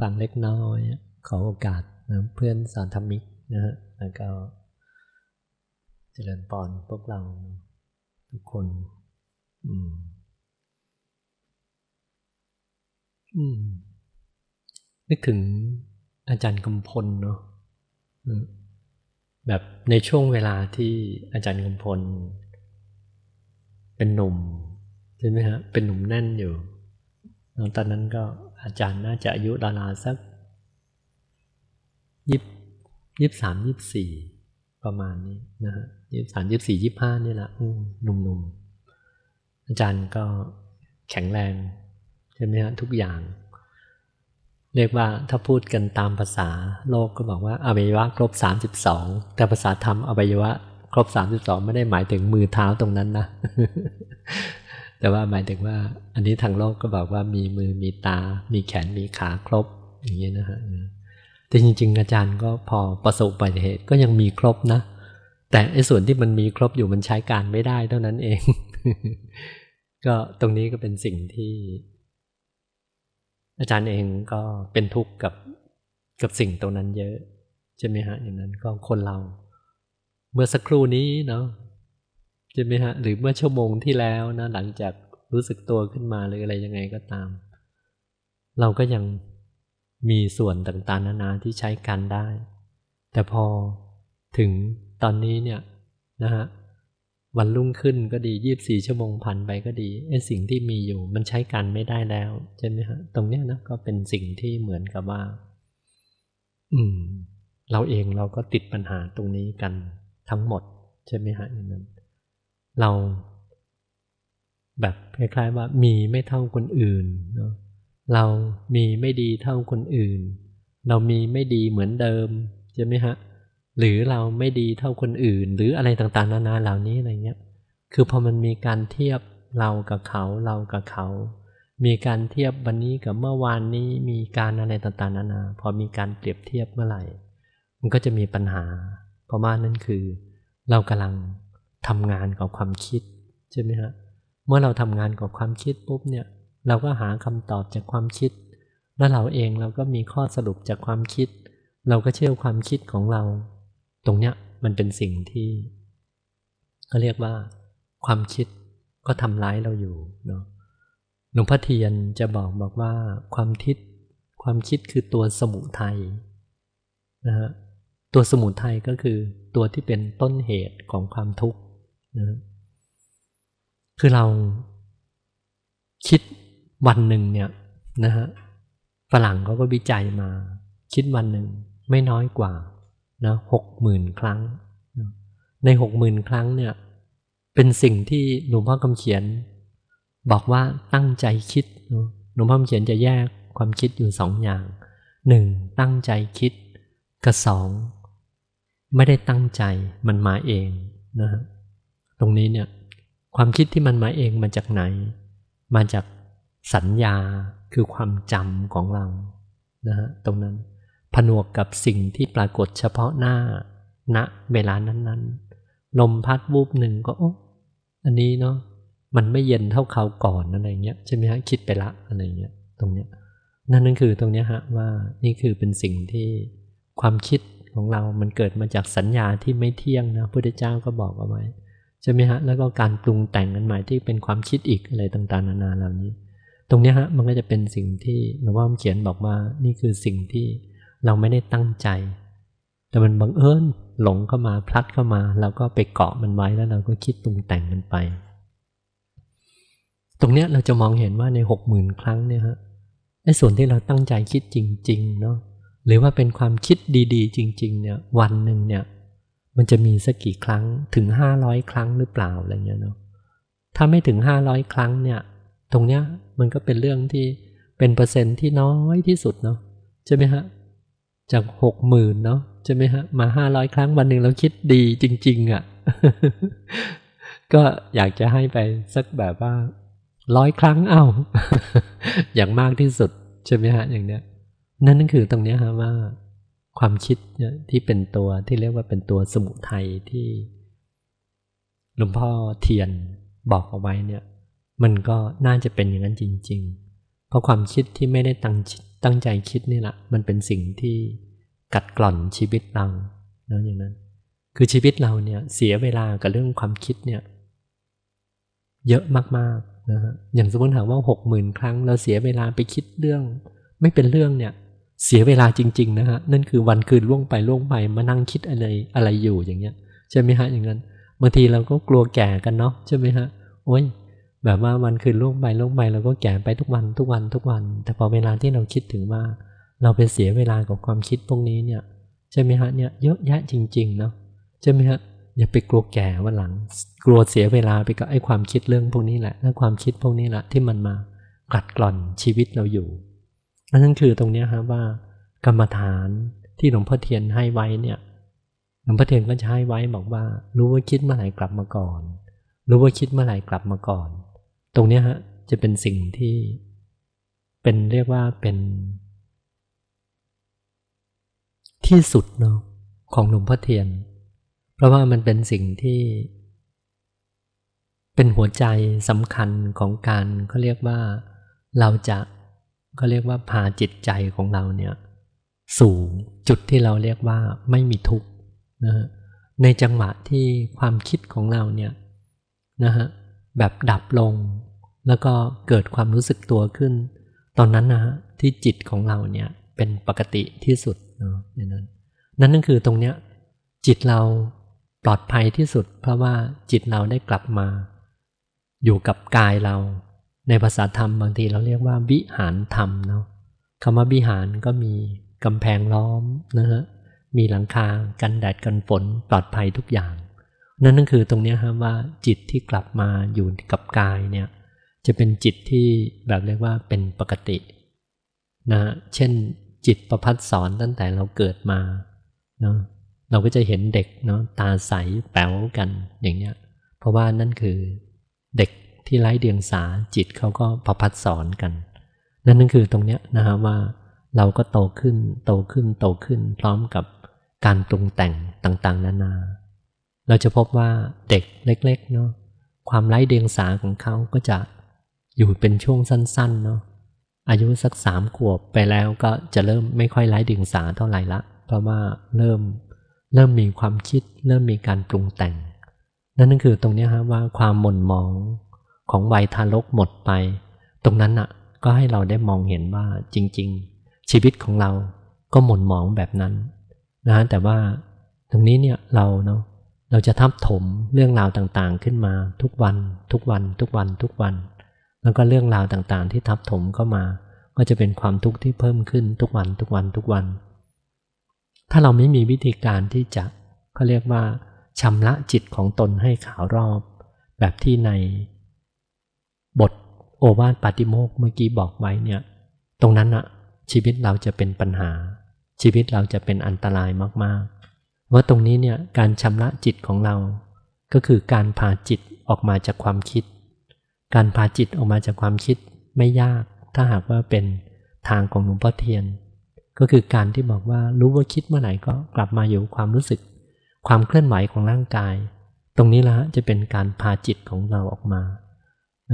ฟังเล็กน้อย ขอโอกาสนะเพื่อนสารธรรมิกนะฮะแล้วก็เจริญปอนพวกเราทุกคน อืม อืม นึกถึงอาจารย์กำพลเนาะแบบในช่วงเวลาที่อาจารย์กำพล เป็นหนุ่มใช่ไหมฮะ เป็นหนุ่มแน่นอยู่ตอนนั้นก็ อาจารย์น่าจะอายุดาราสักยี่ยี่สามยี่สี่ประมาณนี้นะฮะยี่สามยี่สี่ยี่ห้านี่แหละหนุ่มๆอาจารย์ก็แข็งแรงใช่ไหมฮะทุกอย่าง เรียกว่าถ้าพูดกันตามภาษาโลกก็บอกว่าอวัยวะครบสามสิบสองแต่ภาษาธรรมอวัยวะครบสามสิบสองไม่ได้หมายถึงมือเท้าตรงนั้นนะ แต่ว่าหมายถึงว่าอันนี้ทางโลกก็บอกว่ามีมือมีตา มีแขนมีขาครบอย่างนี้นะฮะแต่จริง ๆ อาจารย์ก็พอประสบอุบัติเหตุก็ยังมีครบนะ แต่ไอ้ส่วนที่มันมีครบอยู่มันใช้การไม่ได้เท่านั้นเอง ก็ตรงนี้ก็เป็นสิ่งที่ อาจารย์เองก็เป็นทุกข์กับกับสิ่งตรงนั้นเยอะใช่ไหมฮะอย่างนั้นก็คนเรา เมื่อสักครู่นี้เนาะ ช่ไหมฮะ หรือเมื่อชั่วโมงที่แล้วนะ หลังจากรู้สึกตัวขึ้นมาหรืออะไรยังไงก็ตาม เราก็ยังมีส่วนต่างๆนานาที่ใช้กันได้ แต่พอถึงตอนนี้เนี่ยนะฮะวันรุ่งขึ้นก็ดียีบสี่ชั่วโมงผ่านไปก็ดีไอ้สิ่งที่มีอยู่มันใช้กันไม่ได้แล้วใช่ไหมฮะตรงเนี้ยนะก็เป็นสิ่งที่เหมือนกับว่า อืม เราเองเราก็ติดปัญหาตรงนี้กันทั้งหมด ใช่ไหมฮะอย่างนั้น เราแบบคล้ายๆว่ามีไม่เท่าคนอื่นเนาะเรามีไม่ดีเท่าคนอื่น เรามีไม่ดีเหมือนเดิมใช่ไหมฮะหรือเราไม่ดีเท่าคนอื่น หรืออะไรต่างๆ นานาเหล่านี้อะไรเงี้ยคือพอมันมีการเทียบเรากับเขาเรากับเขา มีการเทียบวันนี้กับเมื่อวานนี้มีการอะไรต่างๆ นานา พอมีการเปรียบเทียบเมื่อไหร่ มันก็จะมีปัญหา เพราะว่านั่นคือ เรากำลัง ทำงานกับความคิดใช่ไหมฮะเมื่อเราทำงานกับความคิดปุ๊บเนี่ยเราก็หาคำตอบจากความคิด แล้วเราเองเราก็มีข้อสรุปจากความคิด เราก็เชื่อความคิดของเรา ตรงเนี้ยมันเป็นสิ่งที่ก็เรียกว่า ความคิดก็ทำร้ายเราอยู่เนาะหลวงพ่อเทียนจะบอกบอกว่าความคิดความคิดคือตัวสมุทัยนะฮะตัวสมุทัยก็คือตัวที่เป็นต้นเหตุของความทุกข์ นะคือเราคิดวันหนึ่งเนี่ยนะฮะฝรั่งเขาก็วิจัยมา คิดวันหนึ่งไม่น้อยกว่านะหกหมื่นครั้ง ในหกหมื่นครั้งเนี่ย เป็นสิ่งที่หลวงพ่อคำเขียน บอกว่าตั้งใจคิดหลวงพ่อคำเขียนจะแยกความคิดอยู่สองอย่างหนึ่งตั้งใจคิดกับสองไม่ได้ตั้งใจมันมาเองนะฮะ ตรงนี้เนี่ยความคิดที่มันมาเองมาจากไหน มาจากสัญญาคือความจำของเรานะฮะตรงนั้นผนวกกับสิ่งที่ปรากฏเฉพาะหน้าณนะเวลานั้นๆ ลมพัดวูบหนึ่งก็โอ้อันนี้เนาะมันไม่เย็นเท่าเขาก่อนอะไรเงี้ยใช่ไหมฮะคิดไปละอะไรเงี้ยตรงเนี้ยนั่นนั่นคือตรงเนี้ยฮะว่านี่คือเป็นสิ่งที่ความคิดของเรามันเกิดมาจากสัญญาที่ไม่เที่ยงนะพุทธเจ้าก็บอกเอาไว้ ใช่ไหมฮะ แล้วก็การปรุงแต่งกันใหม่ที่เป็นความคิดอีกอะไรต่างๆ นานาเหล่านี้ ตรงนี้ฮะมันก็จะเป็นสิ่งที่หลวงพ่อเขียนบอกว่านี่คือสิ่งที่เราไม่ได้ตั้งใจ แต่มันบังเอิญหลงเข้ามาพลัดเข้ามาเราก็ไปเกาะมันไว้แล้วเราก็คิดปรุงแต่งมันไป ตรงเนี้ยเราจะมองเห็นว่าในหกหมื่นครั้งเนี่ยฮะไอ้ส่วนที่เราตั้งใจคิดจริง ๆ เนาะหรือว่าเป็นความคิดดี ๆ จริง ๆ เนี่ย วันหนึ่งเนี่ย มันจะมีสักกี่ครั้งถึงห้าร้อยครั้งหรือเปล่าอะไรเงี้ยเนาะถ้าไม่ถึงห้าร้อยครั้งเนี่ย ตรงเนี้ยมันก็เป็นเรื่องที่เป็นเปอร์เซ็นต์ที่น้อยที่สุดเนาะใช่ไหมฮะจากหกหมื่นเนาะใช่ไหมฮะมาห้าร้อยครั้งวันหนึ่งเราคิดดีจริง ๆอะ่ะ ก็อยากจะให้ไปสักแบบว่าร้อยครั้งเอา้าอย่างมากที่สุดใช่ไหมฮะอย่างเนี้ยนั่นนั่นคือตรงเนี้ยฮะว่า ความคิดที่เป็นตัวที่เรียกว่าเป็นตัวสมุทัยที่หลวงพ่อเทียนบอกเอาไว้เนี่ย มันก็น่าจะเป็นอย่างนั้นจริง ๆ เพราะความคิดที่ไม่ได้ตั้งตั้งใจคิดนี่แหละมันเป็นสิ่งที่กัดกร่อนชีวิตเรานะอย่างนั้น คือชีวิตเราเนี่ยเสียเวลากับเรื่องความคิดเนี่ยเยอะมากๆนะฮะอย่างสมมติถามว่าหกหมื่นครั้งเราเสียเวลาไปคิดเรื่อง ไม่เป็นเรื่องเนี่ย เสียเวลาจริง ๆ นะฮะนั่นคือวันคืนล่วงไปล่วงไปมานั่งคิดอะไรอะไรอยู่อย่างเงี้ยใช่ไหมฮะอย่างนั้นบางทีเราก็กลัวแก่กันเนาะใช่ไหมฮะโอ้ยแบบว่าวันคืนล่วงไปล่วงไปเราก็แก่ไปทุกวันทุกวันทุกวัน แต่พอเวลาที่เราคิดถึงว่า เราไปเสียเวลากับความคิดพวกนี้เนี่ยใช่ไหมฮะเนี่ยเยอะแยะจริงๆเนาะใช่ไหมฮะอย่าไปกลัวแก่วันหลัง กลัวเสียเวลาไปกับไอ้ความคิดเรื่องพวกนี้แหละและความคิดพวกนี้แหละที่มันมากัดกร่อนชีวิตเราอยู่ นั่นคือตรงนี้ครับว่ากรรมฐานที่หลวงพ่อเทียนให้ไว้เนี่ยหลวงพ่อเทียนก็จะให้ไว้บอกว่า รู้ว่าคิดเมื่อไหร่กลับมาก่อน รู้ว่าคิดเมื่อไหร่กลับมาก่อน ตรงนี้ฮะจะเป็นสิ่งที่เป็นเรียกว่าเป็น ที่สุดเนาะของหลวงพ่อเทียน เพราะว่ามันเป็นสิ่งที่เป็นหัวใจสำคัญของการเขาเรียกว่า เราจะ เขาเรียกว่าพาจิตใจของเราเนี่ยสู่จุดที่เราเรียกว่าไม่มีทุกข์นะฮะในจังหวะที่ความคิดของเราเนี่ยนะฮะแบบดับลง แล้วก็เกิดความรู้สึกตัวขึ้น ตอนนั้นนะฮะที่จิตของเราเนี่ยเป็นปกติที่สุดเนาะนั้นนั่นนั่นคือตรงเนี้ยจิตเราปลอดภัยที่สุด เพราะว่าจิตเราได้กลับมา อยู่กับกายเรา ในภาษาธรรมบางทีเราเรียกว่าวิหารธรรมเนาะคำว่าวิหารก็มีกำแพงล้อมนะฮะมีหลังคากันแดดกันฝนปลอดภัยทุกอย่าง นั่นนั่นคือตรงนี้ครับว่าจิตที่กลับมาอยู่กับกายเนี่ยจะเป็นจิตที่แบบเรียกว่าเป็นปกตินะเช่นจิตประพัดสอนตั้งแต่เราเกิดมาเนาะเราก็จะเห็นเด็กเนาะตาใสแป๋วกันอย่างเงี้ยเพราะว่านั่นคือเด็ก ที่ไร้เดียงสาจิตเขาก็ประพัดสอนกัน นั่นนั่นคือตรงเนี้ยนะฮะว่าเราก็โตขึ้นโตขึ้นโตขึ้นพร้อมกับการปรุงแต่งต่างๆ นานา เราจะพบว่าเด็กเล็ก ๆ เนาะความไร้เดียงสาของเขาก็จะอยู่เป็นช่วงสั้นๆเนาะอายุสักสามขวบไปแล้วก็จะเริ่มไม่ค่อยไร้เดียงสาเท่าไหร่ละ เพราะว่าเริ่มเริ่มมีความคิด เริ่มมีการปรุงแต่ง นั่นนั่นคือตรงนี้ฮะว่าความหม่นมอง ของวัยทารกหมดไป ตรงนั้นอะ ก็ให้เราได้มองเห็นว่าจริง ๆ ชีวิตของเราก็หม่นหมองแบบนั้นนะแต่ว่าตรงนี้เนี่ยเราเนาะเราจะทับถมเรื่องราวต่างๆขึ้นมาทุกวัน ทุกวัน ทุกวันทุกวัน แล้วก็เรื่องราวต่างๆ ที่ทับถมเข้ามา ก็จะเป็นความทุกข์ที่เพิ่มขึ้นทุกวันทุกวันทุกวัน ถ้าเราไม่มีวิธีการที่จะเขาเรียกว่าชำระจิตของตนให้ขาวรอบ แบบที่ใน บทโอวาทปาติโมกเมื่อกี้บอกไว้เนี่ย ตรงนั้นอะชีวิตเราจะเป็นปัญหา ชีวิตเราจะเป็นอันตรายมากๆ ว่าตรงนี้เนี่ยการชำระจิตของเรา ก็คือการพาจิตออกมาจากความคิด การพาจิตออกมาจากความคิดไม่ยาก ถ้าหากว่าเป็นทางของหลวงพ่อเทียน ก็คือการที่บอกว่ารู้ว่าคิดเมื่อไหร่ก็กลับมาอยู่ความรู้สึก ความเคลื่อนไหวของร่างกาย ตรงนี้ละจะเป็นการพาจิตของเราออกมา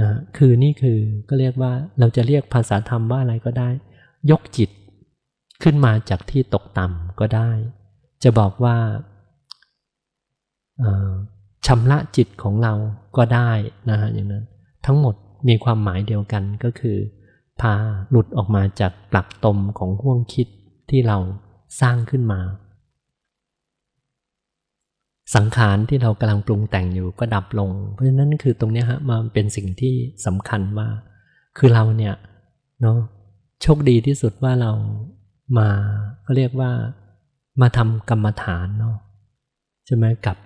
นะคือนี่คือก็เรียกว่าเราจะเรียกภาษาธรรมว่าอะไรก็ได้ ยกจิตขึ้นมาจากที่ตกต่ำก็ได้ จะบอกว่าชำระจิตของเราก็ได้นะฮะอย่างนั้น ทั้งหมดมีความหมายเดียวกันก็คือ พาหลุดออกมาจากปลักตมของห่วงคิดที่เราสร้างขึ้นมา สังขารที่เรากำลังปรุงแต่งอยู่ก็ดับลง เพราะฉะนั้นคือตรงนี้ฮะมาเป็นสิ่งที่สำคัญว่า คือเราเนี่ยเนาะโชคดีที่สุดว่าเรามาก็เรียกว่ามาทำกรรมฐานเนาะใช่ไหมกับ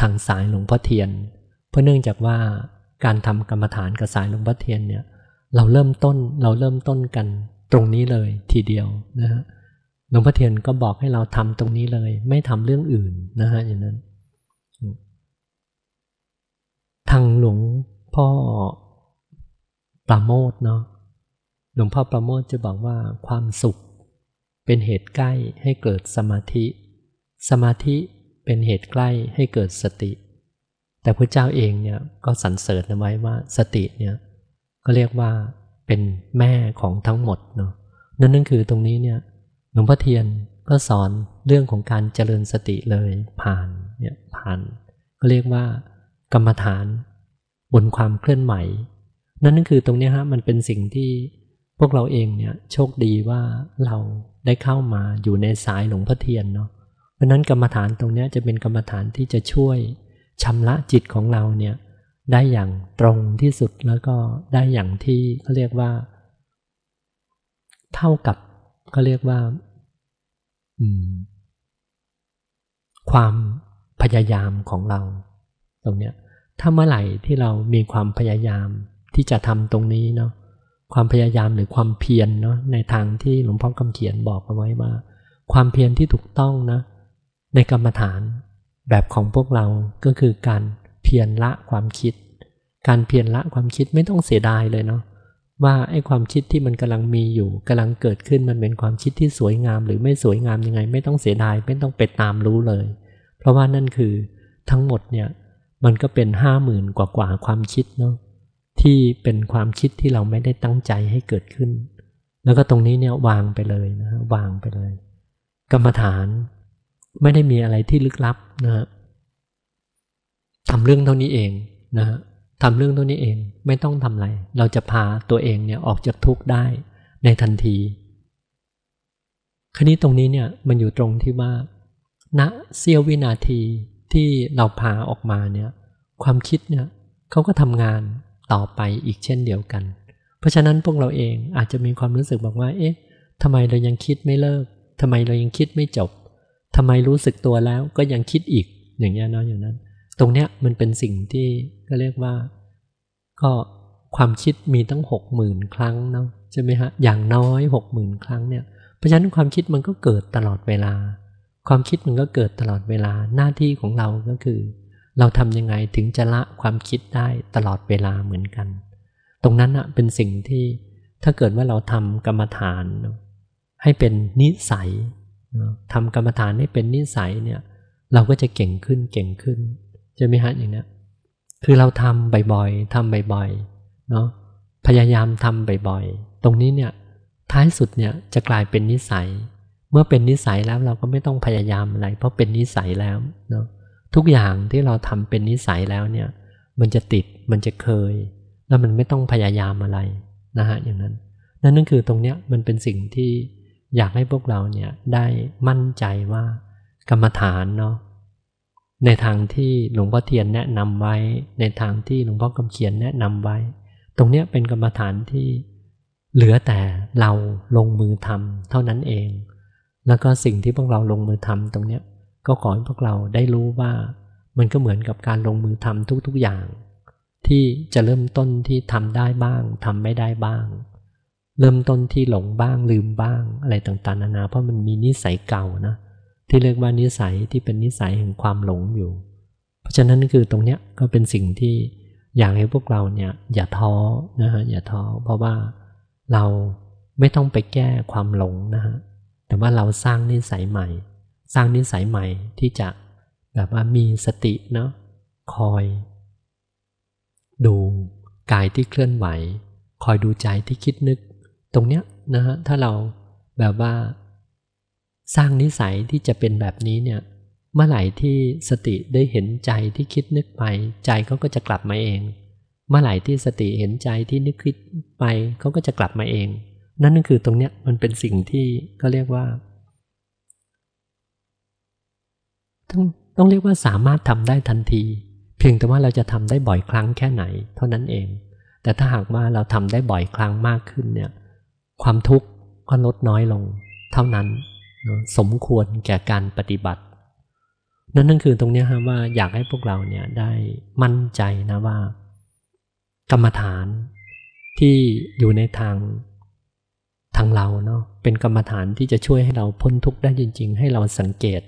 ทางสายหลวงพ่อเทียน เพราะเนื่องจากว่าการทำกรรมฐานกับสายหลวงพ่อเทียนเนี่ย เราเริ่มต้นเราเริ่มต้นกันตรงนี้เลยทีเดียวนะฮะ หลวงพ่อเทียนก็บอกให้เราทำตรงนี้เลย ไม่ทำเรื่องอื่นนะฮะอย่างนั้น ทางหลวงพ่อปราโมทเนาะหลวงพ่อประโมทจะบอกว่าความสุขเป็นเหตุใกล้ให้เกิดสมาธิ สมาธิเป็นเหตุใกล้ให้เกิดสติ แต่พระเจ้าเองเนี่ยก็สรรเสริญไว้ว่าสติเนี่ยก็เรียกว่าเป็นแม่ของทั้งหมดเนาะนั่นนั่นคือตรงนี้เนี่ย ลวงพ่อเทียนก็สอนเรื่องของการเจริญสติเลยผ่านเนี่ยผ่าน ก็เรียกว่ากรรมฐาน บนความเคลื่อนไหวนั่นนั่นคือตรงนี้ฮะมันเป็นสิ่งที่พวกเราเองเนี่ยโชคดีว่าเราได้เข้ามาอยู่ในสายหลวงพ่อเทียนเนาะเพราะนั้นกรรมฐานตรงนี้จะเป็นกรรมฐานที่จะช่วยชำระจิตของเราเนี่ยได้อย่างตรงที่สุดแล้วก็ได้อย่างที่เขาเรียกว่า เท่ากับเขาเรียกว่า ความพยายามของเรา ตรงเนี้ย ถ้าเมื่อไหร่ที่เรามีความพยายามที่จะทำตรงนี้เนาะความพยายามหรือความเพียรเนาะในทางที่หลวงพ่อคำเขียนบอกเอาไว้ว่า ความเพียรที่ถูกต้องนะในกรรมฐานแบบของพวกเราก็คือการเพียรละความคิด การเพียรละความคิดไม่ต้องเสียดายเลยเนาะ ว่าไอ้ความคิดที่มันกำลังมีอยู่กำลังเกิดขึ้นมันเป็นความคิดที่สวยงาม หรือไม่สวยงามยังไง ไม่ต้องเสียดายไม่ต้องไปตามรู้เลย เพราะว่านั่นคือทั้งหมดเนี่ยมันก็เป็นห้าหมื่นกว่ากว่าความคิดเนาะที่เป็นความคิดที่เราไม่ได้ตั้งใจให้เกิดขึ้น แล้วก็ตรงนี้เนี่ยวางไปเลยนะวางไปเลย กรรมฐานไม่ได้มีอะไรที่ลึกลับนะฮะทำเรื่องเท่านี้เองนะฮะ ทำเรื่องเท่านี้เองไม่ต้องทำอะไร เราจะพาตัวเองเนี่ยออกจากทุกข์ได้ในทันทีครนี้ตรงนี้เนี่ยมันอยู่ตรงที่ว่าณเสี้ยววินาทีที่เราพาออกมาเนี่ยความคิดเนี่ยเขาก็ทำงานต่อไปอีกเช่นเดียวกัน เพราะฉะนั้นพวกเราเองอาจจะมีความรู้สึกบอกว่า เอ๊ะทำไมเรายังคิดไม่เลิกทำไมเรายังคิดไม่จบทำไมรู้สึกตัวแล้วก็ยังคิดอีกอย่างเงี้ยเนาะอย่างนั้น ตรงเนี้ยมันเป็นสิ่งที่ก็เรียกว่า ก็ความคิดมีตั้งหกหมื่นครั้งเนาะใช่ไหมฮะอย่างน้อยหกหมื่นครั้งเนี่ยเพราะฉะนั้นความคิดมันก็เกิดตลอดเวลา ความคิดมันก็เกิดตลอดเวลาหน้าที่ของเราก็คือ เราทำยังไงถึงจะละความคิดได้ตลอดเวลาเหมือนกัน ตรงนั้นอะเป็นสิ่งที่ถ้าเกิดว่าเราทำกรรมฐานให้เป็นนิสัยทำกรรมฐานให้เป็นนิสัยเนี่ยเราก็จะเก่งขึ้นเก่งขึ้น จะไม่ฮะอย่างนี้คือเราทำบ่อยๆทำบ่อยๆเนาะพยายามทำบ่อยๆ ตรงนี้เนี่ยท้ายสุดเนี่ยจะกลายเป็นนิสัย เมื่อเป็นนิสัยแล้วเราก็ไม่ต้องพยายามอะไร เพราะเป็นนิสัยแล้วเนาะทุกอย่างที่เราทำเป็นนิสัยแล้วเนี่ยมันจะติดมันจะเคย แล้วมันไม่ต้องพยายามอะไรนะฮะอย่างนั้น นั่นนั่นคือตรงเนี้ยมันเป็นสิ่งที่อยากให้พวกเราเนี่ยได้มั่นใจว่ากรรมฐานเนาะ ในทางที่หลวงพ่อเทียนแนะนำไว้ ในทางที่หลวงพ่อคำเขียนแนะนำไว้ ตรงเนี้ยเป็นกรรมฐานที่เหลือแต่เราลงมือทำเท่านั้นเอง แล้วก็สิ่งที่พวกเราลงมือทำตรงเนี้ยก็ขอให้พวกเราได้รู้ว่ามันก็เหมือนกับการลงมือทำทุกๆอย่าง ที่จะเริ่มต้นที่ทำได้บ้างทำไม่ได้บ้าง เริ่มต้นที่หลงบ้างลืมบ้างอะไรต่างๆนานาเพราะมันมีนิสัยเก่านะ ที่เรียกว่านิสัยที่เป็นนิสัยแห่งความหลงอยู่ เพราะฉะนั้นคือตรงเนี้ยก็เป็นสิ่งที่อยากให้พวกเราเนี่ยอย่าท้อนะฮะอย่าท้อเพราะว่าเราไม่ต้องไปแก้ความหลงนะฮะแต่ว่าเราสร้างนิสัยใหม่ สร้างนิสัยใหม่ที่จะแบบว่ามีสติเนาะคอย ดูกายที่เคลื่อนไหว คอยดูใจที่คิดนึก ตรงเนี้ยนะฮะถ้าเราแบบว่า สร้างนิสัยที่จะเป็นแบบนี้เนี่ย เมื่อไหร่ที่สติได้เห็นใจที่คิดนึกไป ใจเขาก็จะกลับมาเอง เมื่อไหร่ที่สติเห็นใจที่นึกคิดไปเขาก็จะกลับมาเอง นั่นก็คือตรงเนี้ยมันเป็นสิ่งที่ก็เรียกว่าต้องต้องเรียกว่าสามารถทำได้ทันที เพียงแต่ว่าเราจะทำได้บ่อยครั้งแค่ไหน เท่านั้นเอง แต่ถ้าหากว่าเราทำได้บ่อยครั้งมากขึ้นเนี่ย ความทุกข์ก็ลดน้อยลง เท่านั้น สมควรแก่การปฏิบัติ นั่นนั่นคือตรงนี้ฮะว่าอยากให้พวกเราเนี่ยได้มั่นใจนะว่า กรรมฐานที่อยู่ในทางทางเราเนาะเป็นกรรมฐานที่จะช่วยให้เราพ้นทุกข์ได้จริง ๆ ให้เราสังเกต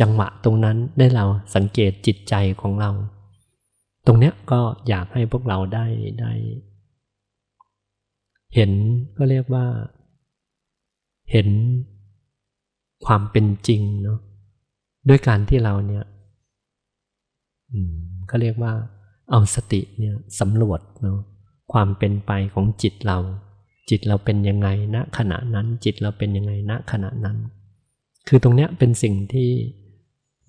จังหวะตรงนั้นได้เราสังเกตจิตใจของเรา ตรงเนี้ยก็อยากให้พวกเราได้ได้ เห็นก็เรียกว่า เห็น ความเป็นจริงเนาะด้วยการที่เราเนี่ยก็เรียกว่า เอาสติเนี่ยสำรวจเนาะความเป็นไปของจิตเรา จิตเราเป็นยังไงณขณะนั้น จิตเราเป็นยังไงณขณะนั้น คือตรงเนี้ยเป็นสิ่งที่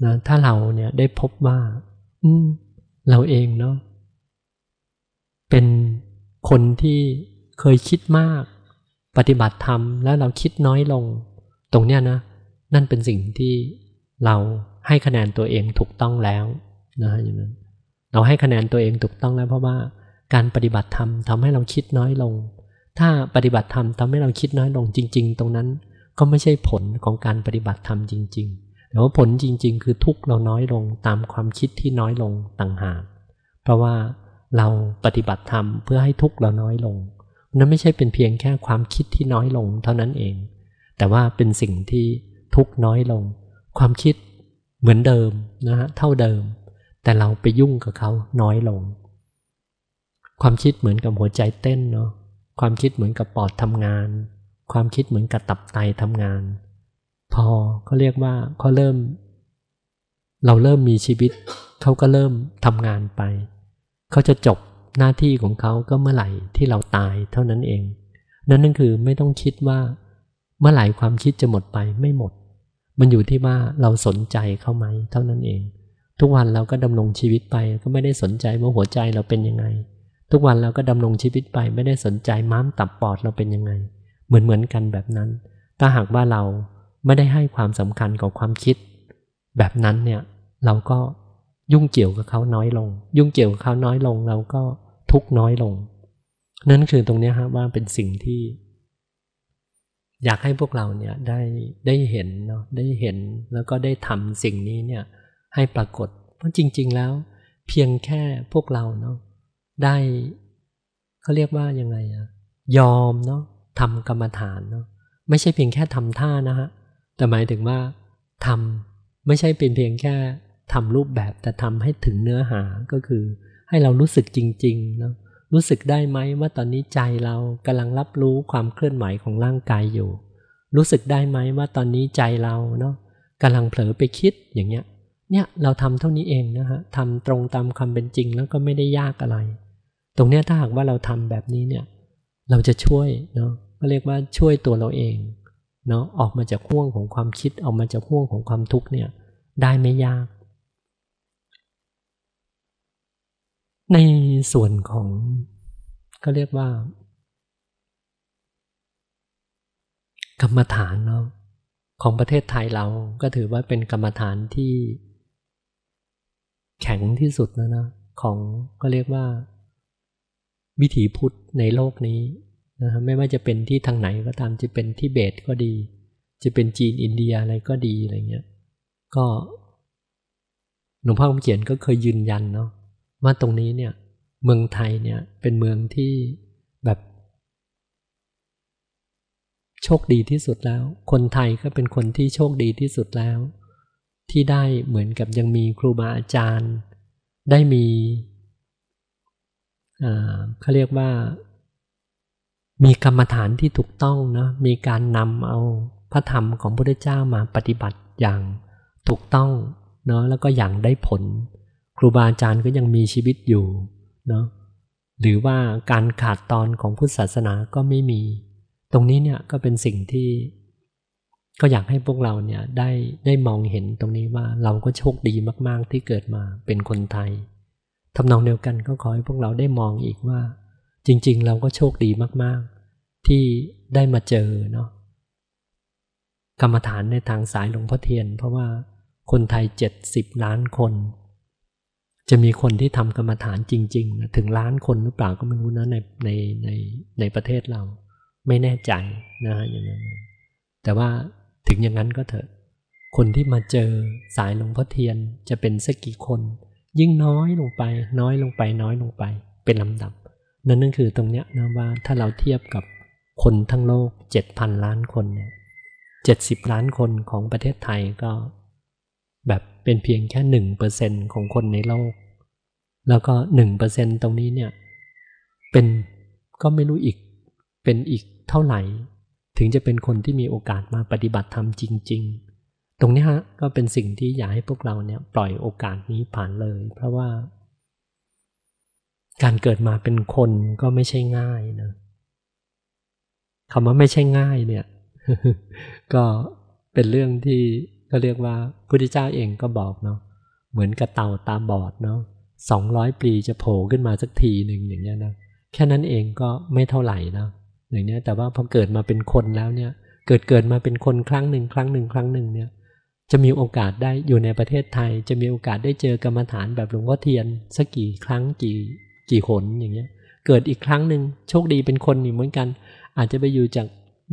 นะถ้าเราเนี่ยได้พบว่า อืม เราเองเนาะเป็นคนที่เคยคิดมาก ปฏิบัติธรรมแล้วเราคิดน้อยลง ตรงเนี้ยนะ นั่นเป็นสิ่งที่เราให้คะแนนตัวเองถูกต้องแล้วนะฮะอย่างนั้น เราให้คะแนนตัวเองถูกต้องแล้วเพราะว่าการปฏิบัติธรรมทำให้เราคิดน้อยลง ถ้าปฏิบัติธรรมทำให้เราคิดน้อยลงจริง ๆ ตรงนั้นก็ไม่ใช่ผลของการปฏิบัติธรรมจริง ๆ แต่ว่าผลจริง ๆ คือทุกเราน้อยลงตามความคิดที่น้อยลงต่างหาก เพราะว่าเราปฏิบัติธรรมเพื่อให้ทุกเราน้อยลง นั้นไม่ใช่เป็นเพียงแค่ความคิดที่น้อยลงเท่านั้นเอง แต่ว่าเป็นสิ่งที่ ทุกน้อยลง ความคิดเหมือนเดิมนะฮะเท่าเดิม แต่เราไปยุ่งกับเขาน้อยลง ความคิดเหมือนกับหัวใจเต้นเนาะความคิดเหมือนกับปอดทำงาน ความคิดเหมือนกับตับไตทำงาน พอเขาเรียกว่าเขาเริ่ม เราเริ่มมีชีวิต เขาก็เริ่มทำงานไป เขาจะจบหน้าที่ของเขาก็เมื่อไหร่ที่เราตายเท่านั้นเอง นั่นนั่นคือไม่ต้องคิดว่า เมื่อไหร่ความคิดจะหมดไปไม่หมด มันอยู่ที่ว่าเราสนใจเข้าไหมเท่านั้นเอง ทุกวันเราก็ดำรงชีวิตไปก็ไม่ได้สนใจว่าหัวใจเราเป็นยังไง ทุกวันเราก็ดำรงชีวิตไปไม่ได้สนใจม้ามตับปอดเราเป็นยังไง เหมือนเหมือนกันแบบนั้น ถ้าหากว่าเราไม่ได้ให้ความสำคัญกับความคิด แบบนั้นเนี่ยเราก็ยุ่งเกี่ยวกับเขาน้อยลง ยุ่งเกี่ยวกับเขาน้อยลงเราก็ทุกน้อยลง นั่นคือตรงนี้ฮะว่าเป็นสิ่งที่ อยากให้พวกเราเนี่ยได้ได้เห็นเนาะได้เห็นแล้วก็ได้ทำสิ่งนี้เนี่ยให้ปรากฏ เพราะจริง ๆ แล้ว เพียงแค่พวกเราเนาะได้เขาเรียกว่ายังไงอะยอมเนาะทำกรรมฐานเนาะไม่ใช่เพียงแค่ทำท่านะฮะแต่หมายถึงว่าทำไม่ใช่เป็นเพียงแค่ทำรูปแบบแต่ทำให้ถึงเนื้อหาก็คือให้เรารู้สึกจริงๆเนาะ รู้สึกได้ไหมว่าตอนนี้ใจเรากำลังรับรู้ความเคลื่อนไหวของร่างกายอยู่ รู้สึกได้ไหมว่าตอนนี้ใจเราเนาะกำลังเผลอไปคิดอย่างเงี้ย เนี่ยเราทำเท่านี้เองนะฮะทำตรงตามความเป็นจริงแล้วก็ไม่ได้ยากอะไร ตรงเนี้ยถ้าหากว่าเราทำแบบนี้เนี่ย เราจะช่วยเนาะก็เรียกว่าช่วยตัวเราเองเนาะออกมาจากห่วงของความคิดออกมาจากห่วงของความทุกข์เนี่ยได้ไม่ยาก ในส่วนของก็เรียกว่า กรรมฐานเนาะของประเทศไทยเราก็ถือว่าเป็นกรรมฐานที่ แข็งที่สุดแล้วนะของก็เรียกว่า วิถีพุทธในโลกนี้นะไม่ว่าจะเป็นที่ทางไหนก็ตามจะเป็นที่เบตก็ดี จะเป็นจีนอินเดียอะไรก็ดีอะไรเงี้ย ก็หลวงพ่อคำเขียนก็เคยยืนยันเนาะ ว่าตรงนี้เนี่ยเมืองไทยเนี่ยเป็นเมืองที่แบบโชคดีที่สุดแล้ว คนไทยก็เป็นคนที่โชคดีที่สุดแล้ว ที่ได้เหมือนกับยังมีครูบาอาจารย์ ได้มีเขาเรียกว่า มีกรรมฐานที่ถูกต้องนะมีการนำเอาพระธรรมของพระพุทธเจ้ามาปฏิบัติอย่างถูกต้องเนาะแล้วก็อย่างได้ผล ครูบาอาจารย์ก็ยังมีชีวิตอยู่เนาะหรือว่าการขาดตอนของพุทธศาสนาก็ไม่มี ตรงนี้เนี่ยก็เป็นสิ่งที่ ก็อยากให้พวกเราเนี่ยได้ได้มองเห็นตรงนี้ว่าเราก็โชคดีมากๆที่เกิดมาเป็นคนไทยทำนองเดียวกันก็ขอให้พวกเราได้มองอีกว่า จริง ๆ เราก็โชคดีมากๆ ที่ได้มาเจอเนาะกรรมฐานในทางสายหลวงพ่อเทียน เพราะว่าคนไทยเจ็ดสิบล้านคน จะมีคนที่ทำกรรมฐานจริงๆนะถึงล้านคนหรือเปล่าก็ไม่รู้นะในในในในประเทศเรา ไม่แน่ใจนะอย่างนั้น แต่ว่าถึงอย่างนั้นก็เถอะ คนที่มาเจอสายหลวงพ่อเทียนจะเป็นสักกี่คน ยิ่งน้อยลงไป น้อยลงไป น้อยลงไป เป็นลำดับ นั่นนั่นคือตรงเนี้ยนะว่าถ้าเราเทียบกับคนทั้งโลกเจ็ดพันล้านคนเนี่ยเจ็ดสิบล้านคนของประเทศไทยก็ เป็นเพียงแค่หนึ่งเปอร์เซ็นของคนในโลก แล้วก็หนึ่งเปอร์เซ็นตรงนี้เนี่ยเป็นก็ไม่รู้อีกเป็นอีกเท่าไหร่ ถึงจะเป็นคนที่มีโอกาสมาปฏิบัติธรรมจริง ๆ ตรงนี้ฮะก็เป็นสิ่งที่อยากให้พวกเราเนี่ยปล่อยโอกาสนี้ผ่านเลย เพราะว่า การเกิดมาเป็นคนก็ไม่ใช่ง่ายนะคำว่าไม่ใช่ง่ายเนี่ย ก็เป็นเรื่องที่ ก็เรียกว่าพุทธเจ้าเองก็บอกเนาะเหมือนกับเต่าตาบอดเนาะสองร้อยปีจะโผล่ขึ้นมาสักทีหนึ่งอย่างเงี้ยนะแค่นั้นเองก็ไม่เท่าไหร่นะอย่างเนี้ยแต่ว่าพอเกิดมาเป็นคนแล้วเนี่ย เกิดเกิดมาเป็นคนครั้งหนึ่งครั้งหนึ่งครั้งหนึ่งเนี่ย จะมีโอกาสได้อยู่ในประเทศไทย จะมีโอกาสได้เจอกรรมฐานแบบหลวงพ่อเทียนสักกี่ครั้งกี่กี่หนอย่างเงี้ย เกิดอีกครั้งหนึ่งโชคดีเป็นคนนี่เหมือนกัน อาจจะไปอยู่จาก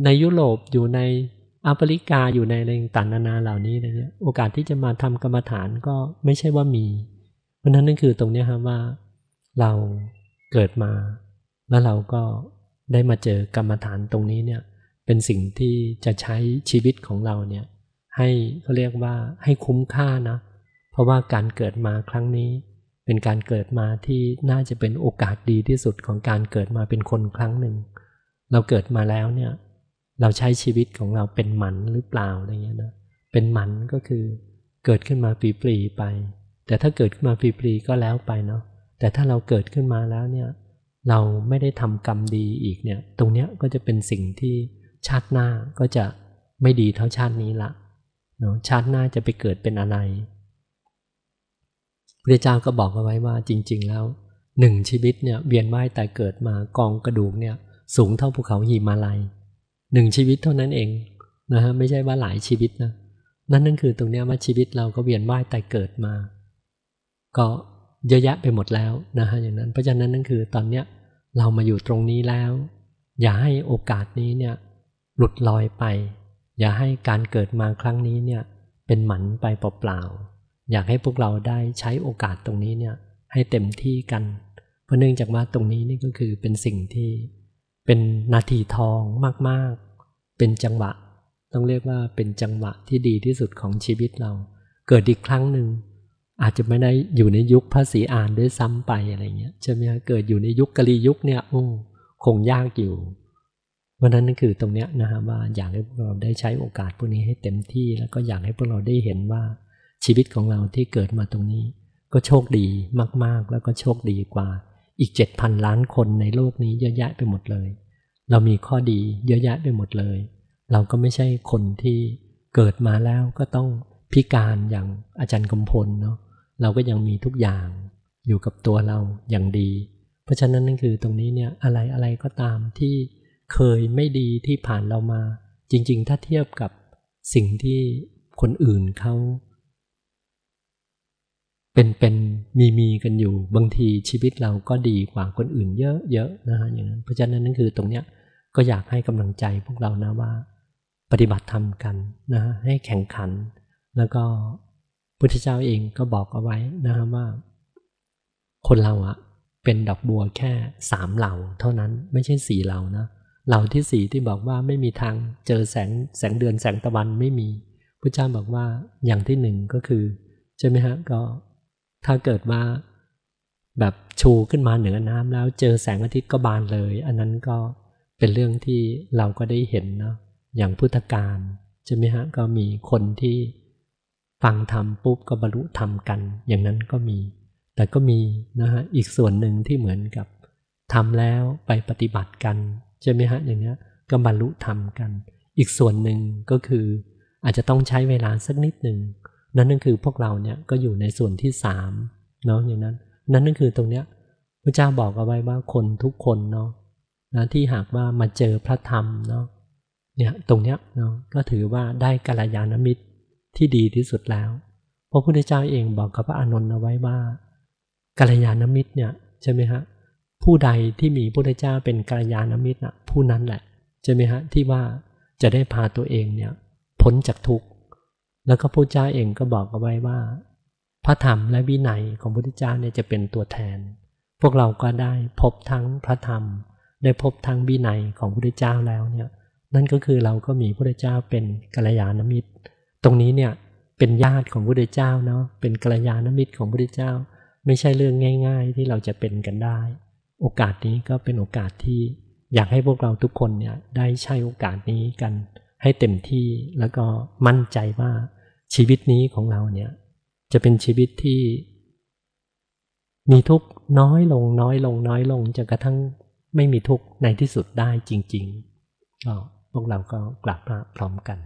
ในยุโรปอยู่ใน อฟริกาอยู่ในอะไรต่างนานาเหล่านี้อะไรเงี้ยโอกาสที่จะมาทำกรรมฐานก็ไม่ใช่ว่ามี เพราะนั้นนั่นคือตรงเนี้ยครับว่าเราเกิดมา แล้วเราก็ได้มาเจอกรรมฐานตรงนี้เนี่ยเป็นสิ่งที่จะใช้ชีวิตของเราเนี่ยให้เขาเรียกว่าให้คุ้มค่านะ เพราะว่าการเกิดมาครั้งนี้ เป็นการเกิดมาที่น่าจะเป็นโอกาสดีที่สุดของการเกิดมาเป็นคนครั้งหนึ่ง เราเกิดมาแล้วเนี่ย เราใช้ชีวิตของเราเป็นหมันหรือเปล่าอะไรเงี้ยนะเป็นหมันก็คือเกิดขึ้นมาฟรีๆไป แต่ถ้าเกิดขึ้นมาฟรีๆก็แล้วไปเนาะแต่ถ้าเราเกิดขึ้นมาแล้วเนี่ยเราไม่ได้ทำกรรมดีอีกเนี่ย ตรงเนี้ยก็จะเป็นสิ่งที่ชาติหน้าก็จะไม่ดีเท่าชาตินี้ละเนาะชาติหน้าจะไปเกิดเป็นอะไรพระเจ้าก็บอกเอาไว้ว่าจริง ๆ แล้วหนึ่งชีวิตเนี่ยเวียนว่ายแต่เกิดมากองกระดูกเนี่ยสูงเท่าภูเขาหิมาลัย หนึ่งชีวิตเท่านั้นเองนะฮะไม่ใช่ว่าหลายชีวิตนะนั่นนั่นคือตรงเนี้ยว่าชีวิตเราก็เวียนว่ายแต่เกิดมา ก็เยอะแยะไปหมดแล้วนะฮะอย่างนั้น เพราะฉะนั้นนั่นคือตอนเนี้ยเรามาอยู่ตรงนี้แล้ว อย่าให้โอกาสนี้เนี่ยหลุดลอยไป อย่าให้การเกิดมาครั้งนี้เนี่ยเป็นหมันไปเปล่าๆอยากให้พวกเราได้ใช้โอกาสตรงนี้เนี่ยให้เต็มที่กัน เพราะเนื่องจากว่าตรงนี้นี่ก็คือเป็นสิ่งที่เป็นนาทีทองมาก เป็นจังหวะ ต้องเรียกว่าเป็นจังหวะที่ดีที่สุดของชีวิตเรา เกิดอีกครั้งหนึ่งอาจจะไม่ได้อยู่ในยุคพระศรีอานด้วยซ้ำไปอะไรเงี้ยใช่ไหมฮะเกิดอยู่ในยุคกะลียุคเนี่ยโอ้คงยากอยู่เพราะนั้นนั่นคือตรงเนี้ยนะฮะว่าอยากให้พวกเราได้ใช้โอกาสพวกนี้ให้เต็มที่ แล้วก็อยากให้พวกเราได้เห็นว่าชีวิตของเราที่เกิดมาตรงนี้ ก็โชคดีมาก ๆ แล้วก็โชคดีกว่า อีกเจ็ดพันล้านคนในโลกนี้เยอะแยะไปหมดเลย เรามีข้อดีเยอะแยะไปหมดเลย เราก็ไม่ใช่คนที่เกิดมาแล้วก็ต้องพิการอย่างอาจารย์กำพลเนาะเราก็ยังมีทุกอย่างอยู่กับตัวเราอย่างดี เพราะฉะนั้นนั่นคือตรงนี้เนี่ยอะไรอะไรก็ตามที่เคยไม่ดีที่ผ่านเรามา จริง ๆ ถ้าเทียบกับสิ่งที่คนอื่นเขา เป็นเป็นมีมีกันอยู่บางทีชีวิตเราก็ดีกว่าคนอื่นเยอะๆนะฮะอย่างนั้นเพราะฉะนั้นนั่นคือตรงเนี้ย ก็อยากให้กำลังใจพวกเรานะว่า ปฏิบัติธรรมกันนะฮะให้แข่งขัน แล้วก็พุทธเจ้าเองก็บอกเอาไว้นะครับว่า คนเราอะเป็นดอกบัวแค่สามเหล่า เท่านั้นไม่ใช่สี่เหล่านะเหล่าที่สี่ที่บอกว่าไม่มีทางเจอแสงแสงเดือนแสงตะวันไม่มีพระเจ้าบอกว่าอย่างที่หนึ่งก็คือใช่ไหมฮะก็ถ้าเกิดว่าแบบชูขึ้นมาเหนือน้ำแล้วเจอแสงอาทิตย์ก็บานเลย อันนั้นก็ เป็นเรื่องที่เราก็ได้เห็นเนาะอย่างพุทธการใช่ไหมฮะก็มีคนที่ฟังธรรมปุ๊บก็บรรลุธรรมกัน อย่างนั้นก็มี แต่ก็มีนะฮะอีกส่วนหนึ่งที่เหมือนกับทำแล้วไปปฏิบัติกันใช่ไหมฮะอย่างเนี้ยก็บรรลุธรรมกัน อีกส่วนหนึ่งก็คืออาจจะต้องใช้เวลาสักนิดหนึ่งนั่นนั่นคือพวกเราเนี่ยก็อยู่ในส่วนที่สามเนาะอย่างนั้น นั่นนั่นคือตรงเนี้ยพระเจ้าบอกเอาไว้ว่าคนทุกคนเนาะ นะที่หากว่ามาเจอพระธรรมเนาะเนี่ยตรงเนี้ยเนาะก็ถือว่าได้กัลยาณมิตรที่ดีที่สุดแล้วเพราะพระพุทธเจ้าเองบอกกับพระอานนท์เอาไว้ว่ากัลยาณมิตรเนี่ยใช่ไหมฮะผู้ใดที่มีพระพุทธเจ้าเป็นกัลยาณมิตรอะผู้นั้นแหละใช่ไหมฮะที่ว่าจะได้พาตัวเองเนี่ยพ้นจากทุกข์แล้วก็พระเจ้าเองก็บอกเอาไว้ว่า พระธรรมและวินัยของพระพุทธเจ้าเนี่ยจะเป็นตัวแทน พวกเราก็ได้พบทั้งพระธรรม ได้พบทั้งวินัยของพระพุทธเจ้าแล้วเนี่ยนั่นก็คือเราก็มีพระพุทธเจ้าเป็นกัลยาณมิตร ตรงนี้เนี่ยเป็นญาติของพระพุทธเจ้าเนาะเป็นกัลยาณมิตรของพระพุทธเจ้า ไม่ใช่เรื่องง่าย ๆ ที่เราจะเป็นกันได้ โอกาสนี้ก็เป็นโอกาสที่อยากให้พวกเราทุกคนเนี่ยได้ใช้โอกาสนี้กัน ให้เต็มที่แล้วก็มั่นใจว่าชีวิตนี้ของเราเนี่ยจะเป็นชีวิตที่มีทุกน้อยลงน้อยลงน้อยลงจนกระทั่ง ไม่มีทุกข์ในที่สุดได้จริงๆก็พวกเราก็กราบพระพร้อมกัน